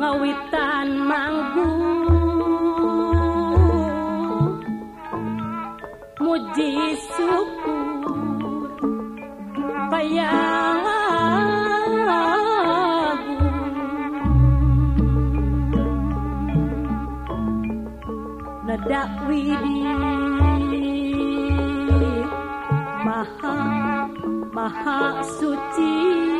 ngawitan manggung muji syukur payah ledak widi maha maha suci.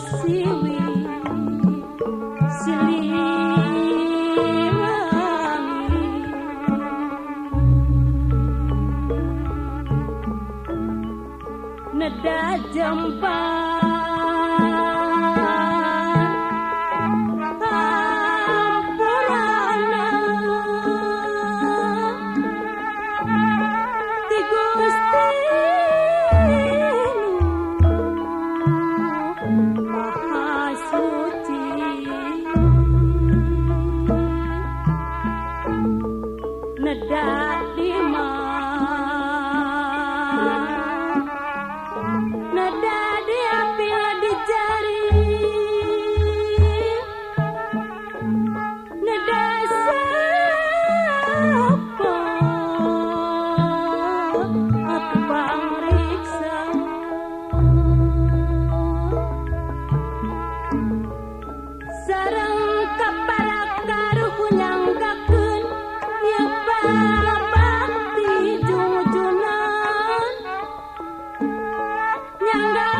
see Die.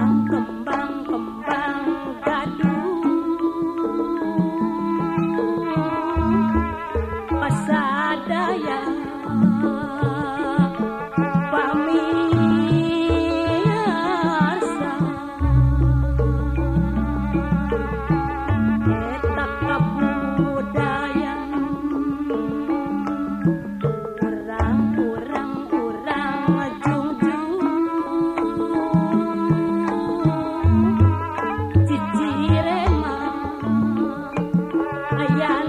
Bangkok. yeah.